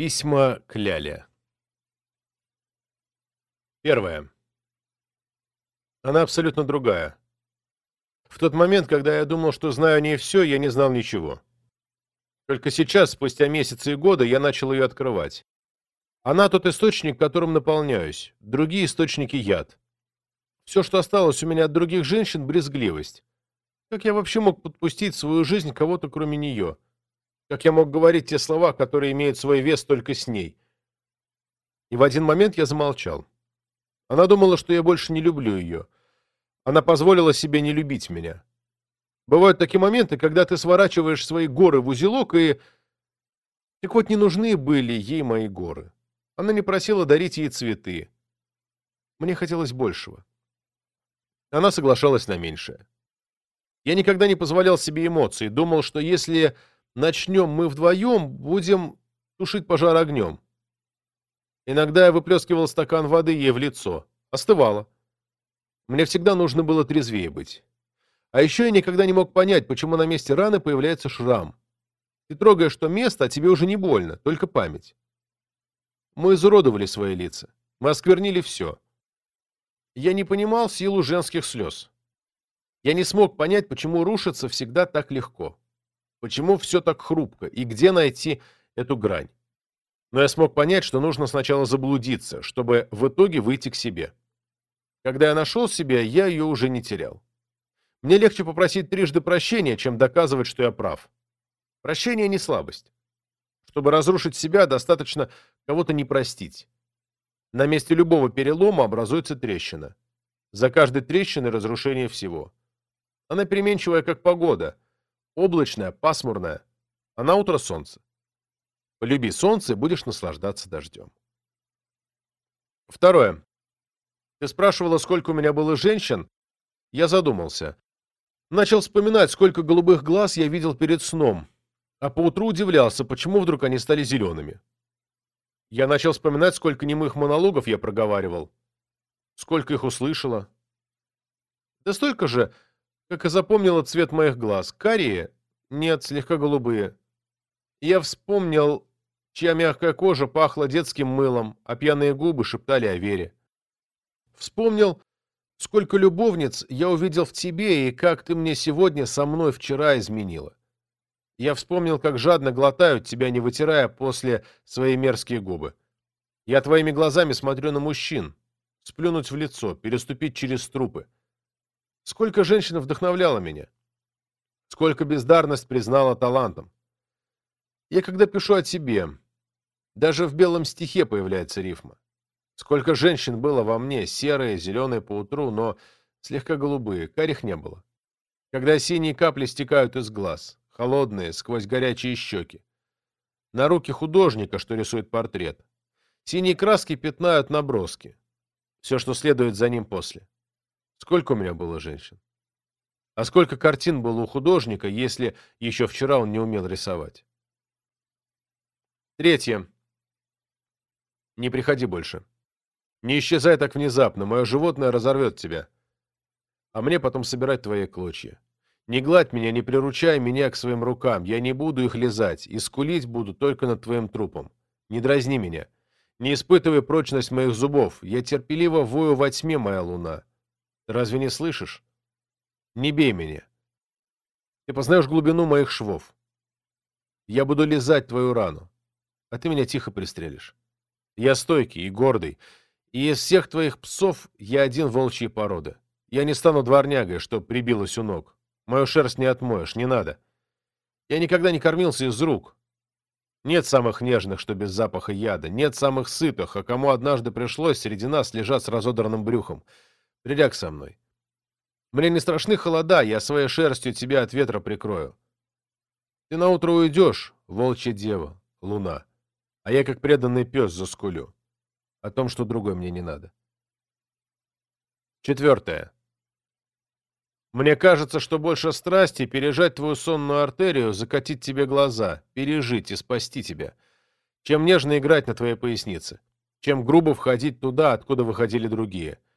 Письма к Ляле. Первое. Она абсолютно другая. В тот момент, когда я думал, что знаю о ней все, я не знал ничего. Только сейчас, спустя месяцы и годы, я начал ее открывать. Она тот источник, которым наполняюсь. Другие источники — яд. Все, что осталось у меня от других женщин — брезгливость. Как я вообще мог подпустить в свою жизнь кого-то, кроме нее? Как я мог говорить те слова, которые имеют свой вес только с ней? И в один момент я замолчал. Она думала, что я больше не люблю ее. Она позволила себе не любить меня. Бывают такие моменты, когда ты сворачиваешь свои горы в узелок, и... Так вот, не нужны были ей мои горы. Она не просила дарить ей цветы. Мне хотелось большего. Она соглашалась на меньшее. Я никогда не позволял себе эмоций, думал, что если начнем мы вдвоем, будем тушить пожар огнем. Иногда я выплескивал стакан воды ей в лицо. Остывало. Мне всегда нужно было трезвее быть. А еще я никогда не мог понять, почему на месте раны появляется шрам. Ты трогаешь то место, а тебе уже не больно, только память. Мы изуродовали свои лица. Мы осквернили все. Я не понимал силу женских слез. Я не смог понять, почему рушиться всегда так легко. Почему все так хрупко и где найти эту грань? Но я смог понять, что нужно сначала заблудиться, чтобы в итоге выйти к себе. Когда я нашел себя, я ее уже не терял. Мне легче попросить трижды прощения, чем доказывать, что я прав. Прощение не слабость. Чтобы разрушить себя, достаточно кого-то не простить. На месте любого перелома образуется трещина. За каждой трещиной разрушение всего. Она переменчивая, как погода – облачная, пасмурная, а на утро солнце. Полюби солнце, и будешь наслаждаться дождем. Второе. Ты спрашивала, сколько у меня было женщин? Я задумался. Начал вспоминать, сколько голубых глаз я видел перед сном, а поутру удивлялся, почему вдруг они стали зелеными. Я начал вспоминать, сколько немых монологов я проговаривал, сколько их услышала. Да столько же, как и запомнила цвет моих глаз. Карие? Нет, слегка голубые. Я вспомнил, чья мягкая кожа пахла детским мылом, а пьяные губы шептали о вере. Вспомнил, сколько любовниц я увидел в тебе и как ты мне сегодня со мной вчера изменила. Я вспомнил, как жадно глотают тебя, не вытирая после свои мерзкие губы. Я твоими глазами смотрю на мужчин. Сплюнуть в лицо, переступить через трупы. Сколько женщин вдохновляло меня. Сколько бездарность признала талантом. Я когда пишу о тебе, даже в белом стихе появляется рифма. Сколько женщин было во мне, серые, зеленые поутру, но слегка голубые, карих не было. Когда синие капли стекают из глаз, холодные, сквозь горячие щеки. На руки художника, что рисует портрет. Синие краски пятнают наброски. Все, что следует за ним после. Сколько у меня было женщин? А сколько картин было у художника, если еще вчера он не умел рисовать? Третье. Не приходи больше. Не исчезай так внезапно, мое животное разорвет тебя. А мне потом собирать твои клочья. Не гладь меня, не приручай меня к своим рукам, я не буду их лизать, и скулить буду только над твоим трупом. Не дразни меня. Не испытывай прочность моих зубов, я терпеливо вою во тьме, моя луна. Разве не слышишь? Не бей меня. Ты познаешь глубину моих швов. Я буду лизать твою рану, а ты меня тихо пристрелишь. Я стойкий и гордый, и из всех твоих псов я один волчьей породы. Я не стану дворнягой, что прибилась у ног. Мою шерсть не отмоешь, не надо. Я никогда не кормился из рук. Нет самых нежных, что без запаха яда, нет самых сытых, а кому однажды пришлось среди нас лежать с разодранным брюхом — Приляг со мной. Мне не страшны холода, я своей шерстью тебя от ветра прикрою. Ты наутро уйдешь, волчья дева, луна, а я как преданный пес заскулю. О том, что другой мне не надо. Четвертое. Мне кажется, что больше страсти пережать твою сонную артерию, закатить тебе глаза, пережить и спасти тебя, чем нежно играть на твоей пояснице, чем грубо входить туда, откуда выходили другие —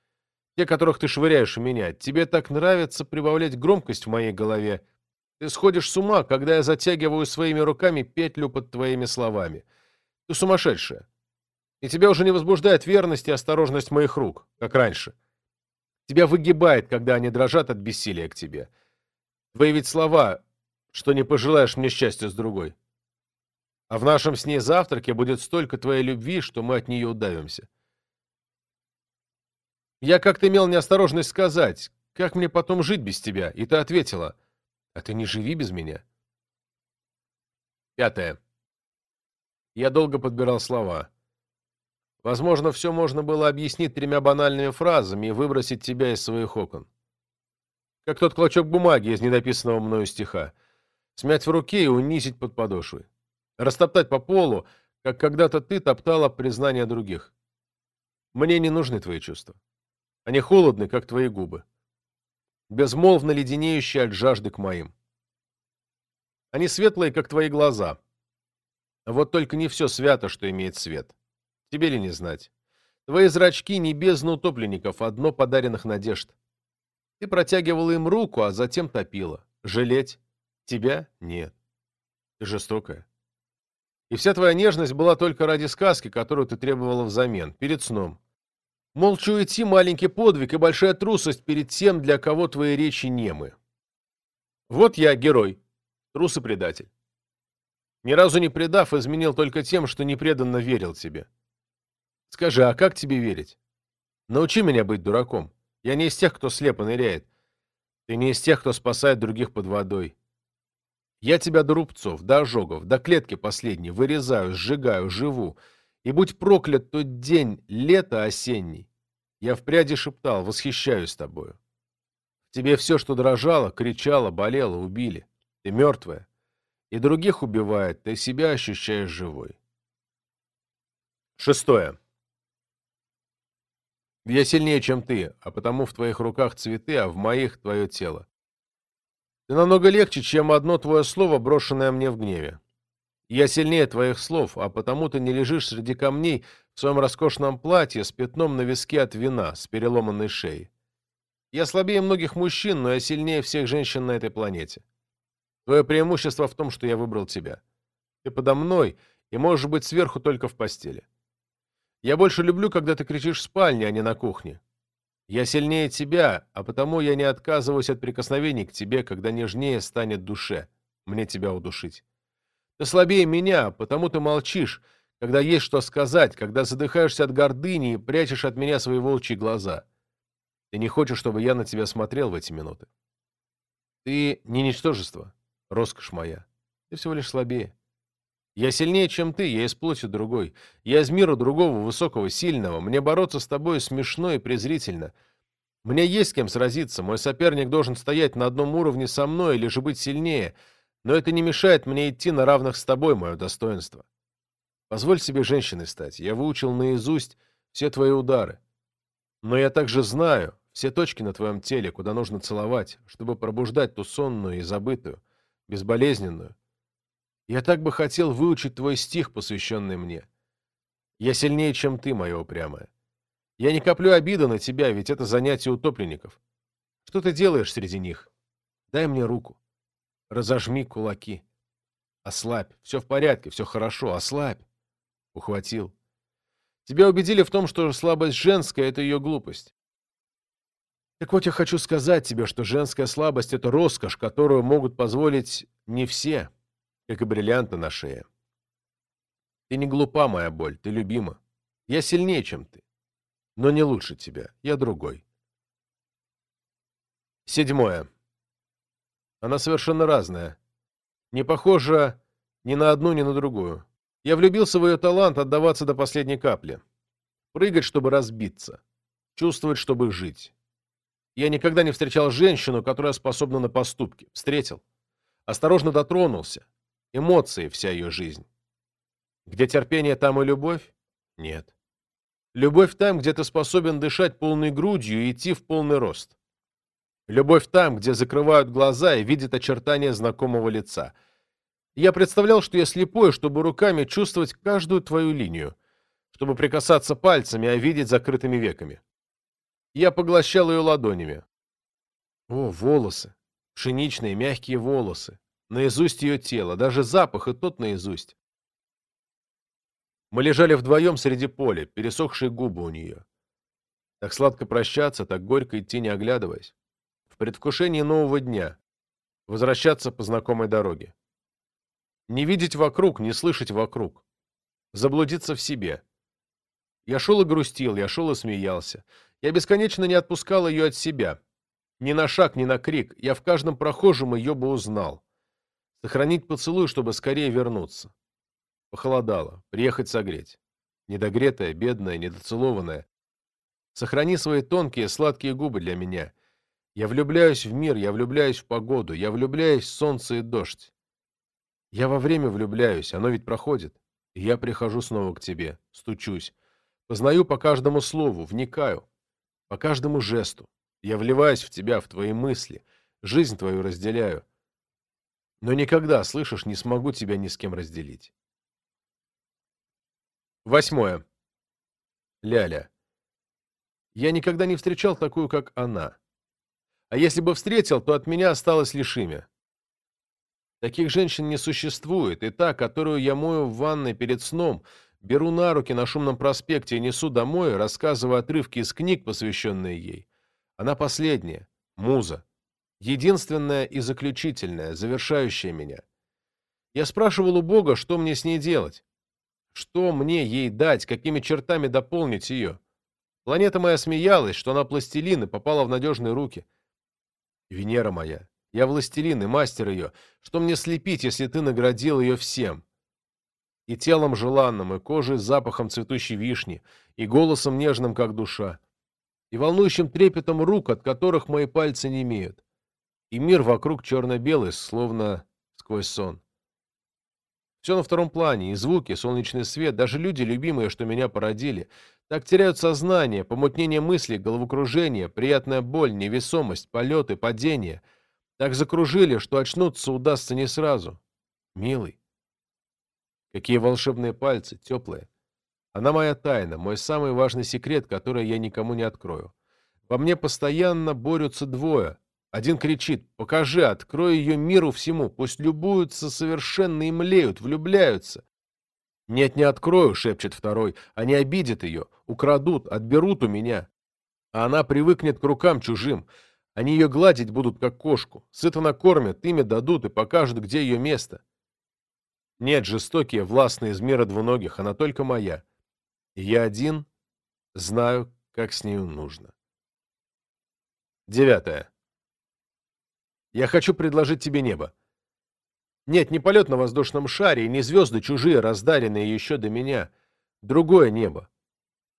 те, которых ты швыряешь в меня. Тебе так нравится прибавлять громкость в моей голове. Ты сходишь с ума, когда я затягиваю своими руками петлю под твоими словами. Ты сумасшедшая. И тебя уже не возбуждает верность и осторожность моих рук, как раньше. Тебя выгибает, когда они дрожат от бессилия к тебе. Твои ведь слова, что не пожелаешь мне счастья с другой. А в нашем с ней завтраке будет столько твоей любви, что мы от нее удавимся. Я как-то имел неосторожность сказать, как мне потом жить без тебя, и ты ответила, а ты не живи без меня. Пятое. Я долго подбирал слова. Возможно, все можно было объяснить тремя банальными фразами и выбросить тебя из своих окон. Как тот клочок бумаги из недописанного мною стиха. Смять в руке и унизить под подошвой. Растоптать по полу, как когда-то ты топтала признание других. Мне не нужны твои чувства. Они холодны, как твои губы. Безмолвно леденеющие от жажды к моим. Они светлые, как твои глаза. Вот только не все свято, что имеет свет. Тебе ли не знать? Твои зрачки не бездна утопленников, одно подаренных надежд. Ты протягивала им руку, а затем топила. Жалеть? Тебя? Нет. Ты жестокая. И вся твоя нежность была только ради сказки, которую ты требовала взамен, перед сном. Молча уйти — маленький подвиг и большая трусость перед тем, для кого твои речи немы. Вот я герой, трус и предатель. Ни разу не предав, изменил только тем, что непреданно верил тебе. Скажи, а как тебе верить? Научи меня быть дураком. Я не из тех, кто слепо ныряет. Ты не из тех, кто спасает других под водой. Я тебя до рубцов, до ожогов, до клетки последней вырезаю, сжигаю, живу. И будь проклят тот день, лето осенний. Я в пряди шептал, восхищаюсь тобою. Тебе все, что дрожало, кричало, болело, убили. Ты мертвая и других убивает, ты себя ощущаешь живой. Шестое. Я сильнее, чем ты, а потому в твоих руках цветы, а в моих твое тело. Ты намного легче, чем одно твое слово, брошенное мне в гневе. Я сильнее твоих слов, а потому ты не лежишь среди камней в своем роскошном платье с пятном на виске от вина, с переломанной шеей. Я слабее многих мужчин, но я сильнее всех женщин на этой планете. Твое преимущество в том, что я выбрал тебя. Ты подо мной и можешь быть сверху только в постели. Я больше люблю, когда ты кричишь в спальне, а не на кухне. Я сильнее тебя, а потому я не отказываюсь от прикосновений к тебе, когда нежнее станет душе, мне тебя удушить. Ты слабее меня, потому ты молчишь, когда есть что сказать, когда задыхаешься от гордыни и прячешь от меня свои волчьи глаза. Ты не хочешь, чтобы я на тебя смотрел в эти минуты. Ты не ничтожество, роскошь моя. Ты всего лишь слабее. Я сильнее, чем ты, я из плоти другой. Я из мира другого, высокого, сильного. Мне бороться с тобой смешно и презрительно. Мне есть с кем сразиться. Мой соперник должен стоять на одном уровне со мной или же быть сильнее. Но это не мешает мне идти на равных с тобой, мое достоинство. Позволь себе женщиной стать. Я выучил наизусть все твои удары. Но я также знаю все точки на твоем теле, куда нужно целовать, чтобы пробуждать ту сонную и забытую, безболезненную. Я так бы хотел выучить твой стих, посвященный мне. Я сильнее, чем ты, моя упрямая. Я не коплю обиды на тебя, ведь это занятие утопленников. Что ты делаешь среди них? Дай мне руку. Разожми кулаки. Ослабь. Все в порядке, все хорошо. Ослабь. Ухватил. Тебя убедили в том, что слабость женская — это ее глупость. Так вот, я хочу сказать тебе, что женская слабость — это роскошь, которую могут позволить не все, как и бриллианты на шее. Ты не глупа, моя боль, ты любима. Я сильнее, чем ты. Но не лучше тебя, я другой. Седьмое. Она совершенно разная. Не похожа ни на одну, ни на другую. Я влюбился в ее талант отдаваться до последней капли. Прыгать, чтобы разбиться. Чувствовать, чтобы жить. Я никогда не встречал женщину, которая способна на поступки. Встретил. Осторожно дотронулся. Эмоции вся ее жизнь. Где терпение, там и любовь? Нет. Любовь там, где ты способен дышать полной грудью и идти в полный рост. Любовь там, где закрывают глаза и видят очертания знакомого лица. Я представлял, что я слепой, чтобы руками чувствовать каждую твою линию, чтобы прикасаться пальцами, а видеть закрытыми веками. Я поглощал ее ладонями. О, волосы. Пшеничные мягкие волосы. Наизусть ее тело. Даже запах и тот наизусть. Мы лежали вдвоем среди поля, пересохшие губы у нее. Так сладко прощаться, так горько идти, не оглядываясь. В предвкушении нового дня. Возвращаться по знакомой дороге. Не видеть вокруг, не слышать вокруг. Заблудиться в себе. Я шел и грустил, я шел и смеялся. Я бесконечно не отпускал ее от себя. Ни на шаг, ни на крик. Я в каждом прохожем ее бы узнал. Сохранить поцелуй, чтобы скорее вернуться. Похолодало. Приехать согреть. Недогретая, бедная, недоцелованная. Сохрани свои тонкие, сладкие губы для меня. Я влюбляюсь в мир, я влюбляюсь в погоду, я влюбляюсь в солнце и дождь. Я во время влюбляюсь, оно ведь проходит. И я прихожу снова к тебе, стучусь. Познаю по каждому слову, вникаю по каждому жесту. Я вливаюсь в тебя, в твои мысли, жизнь твою разделяю. Но никогда, слышишь, не смогу тебя ни с кем разделить. Восьмое. Ляля. Я никогда не встречал такую, как она. А если бы встретил, то от меня осталось лишь имя. Таких женщин не существует, и та, которую я мою в ванной перед сном, Беру на руки на шумном проспекте и несу домой, рассказывая отрывки из книг, посвященные ей. Она последняя, муза. Единственная и заключительная, завершающая меня. Я спрашивал у Бога, что мне с ней делать. Что мне ей дать, какими чертами дополнить ее. Планета моя смеялась, что она пластилин и попала в надежные руки. Венера моя, я властелин и мастер ее. Что мне слепить, если ты наградил ее всем? и телом желанным, и кожей с запахом цветущей вишни, и голосом нежным, как душа, и волнующим трепетом рук, от которых мои пальцы не имеют, и мир вокруг черно-белый, словно сквозь сон. Все на втором плане, и звуки, солнечный свет, даже люди, любимые, что меня породили, так теряют сознание, помутнение мыслей, головокружение, приятная боль, невесомость, полеты, падения, так закружили, что очнуться удастся не сразу. Милый, Какие волшебные пальцы, теплые. Она моя тайна, мой самый важный секрет, который я никому не открою. Во мне постоянно борются двое. Один кричит «Покажи, открой ее миру всему, пусть любуются совершенно и млеют, влюбляются». «Нет, не открою», — шепчет второй, — «они обидят ее, украдут, отберут у меня». А она привыкнет к рукам чужим. Они ее гладить будут, как кошку, сыто накормят, имя дадут и покажут, где ее место. Нет, жестокие, властные из мира двуногих, она только моя. Я один знаю, как с нею нужно. Девятое. Я хочу предложить тебе небо. Нет, не полет на воздушном шаре и не звезды чужие, раздаренные еще до меня. Другое небо.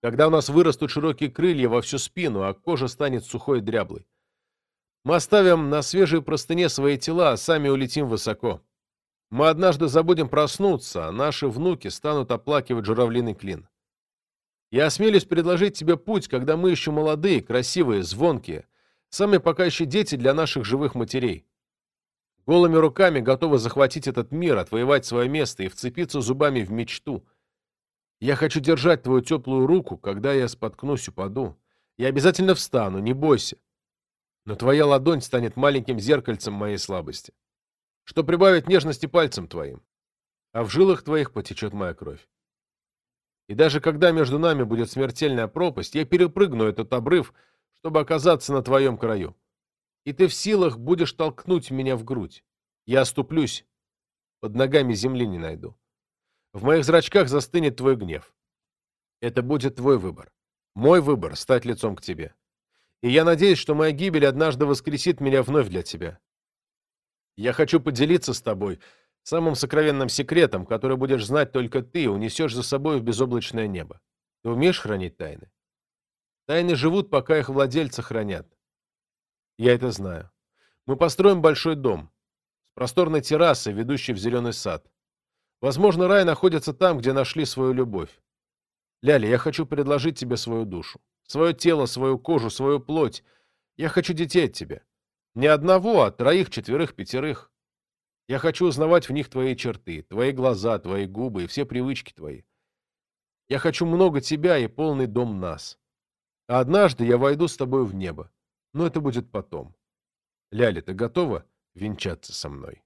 Когда у нас вырастут широкие крылья во всю спину, а кожа станет сухой и дряблой. Мы оставим на свежей простыне свои тела, а сами улетим высоко. Мы однажды забудем проснуться, а наши внуки станут оплакивать журавлиный клин. Я осмелюсь предложить тебе путь, когда мы еще молодые, красивые, звонкие, сами пока еще дети для наших живых матерей. Голыми руками готовы захватить этот мир, отвоевать свое место и вцепиться зубами в мечту. Я хочу держать твою теплую руку, когда я споткнусь, упаду. Я обязательно встану, не бойся. Но твоя ладонь станет маленьким зеркальцем моей слабости что прибавит нежности пальцем твоим, а в жилах твоих потечет моя кровь. И даже когда между нами будет смертельная пропасть, я перепрыгну этот обрыв, чтобы оказаться на твоем краю. И ты в силах будешь толкнуть меня в грудь. Я оступлюсь, под ногами земли не найду. В моих зрачках застынет твой гнев. Это будет твой выбор. Мой выбор — стать лицом к тебе. И я надеюсь, что моя гибель однажды воскресит меня вновь для тебя. Я хочу поделиться с тобой самым сокровенным секретом, который будешь знать только ты, унесешь за собой в безоблачное небо. Ты умеешь хранить тайны? Тайны живут, пока их владельцы хранят. Я это знаю. Мы построим большой дом с просторной террасой, ведущей в зеленый сад. Возможно, рай находится там, где нашли свою любовь. Ляля, я хочу предложить тебе свою душу, свое тело, свою кожу, свою плоть. Я хочу детей от тебя. Не одного, а троих, четверых, пятерых. Я хочу узнавать в них твои черты, твои глаза, твои губы и все привычки твои. Я хочу много тебя и полный дом нас. А однажды я войду с тобой в небо. Но это будет потом. Ляля, ты готова венчаться со мной?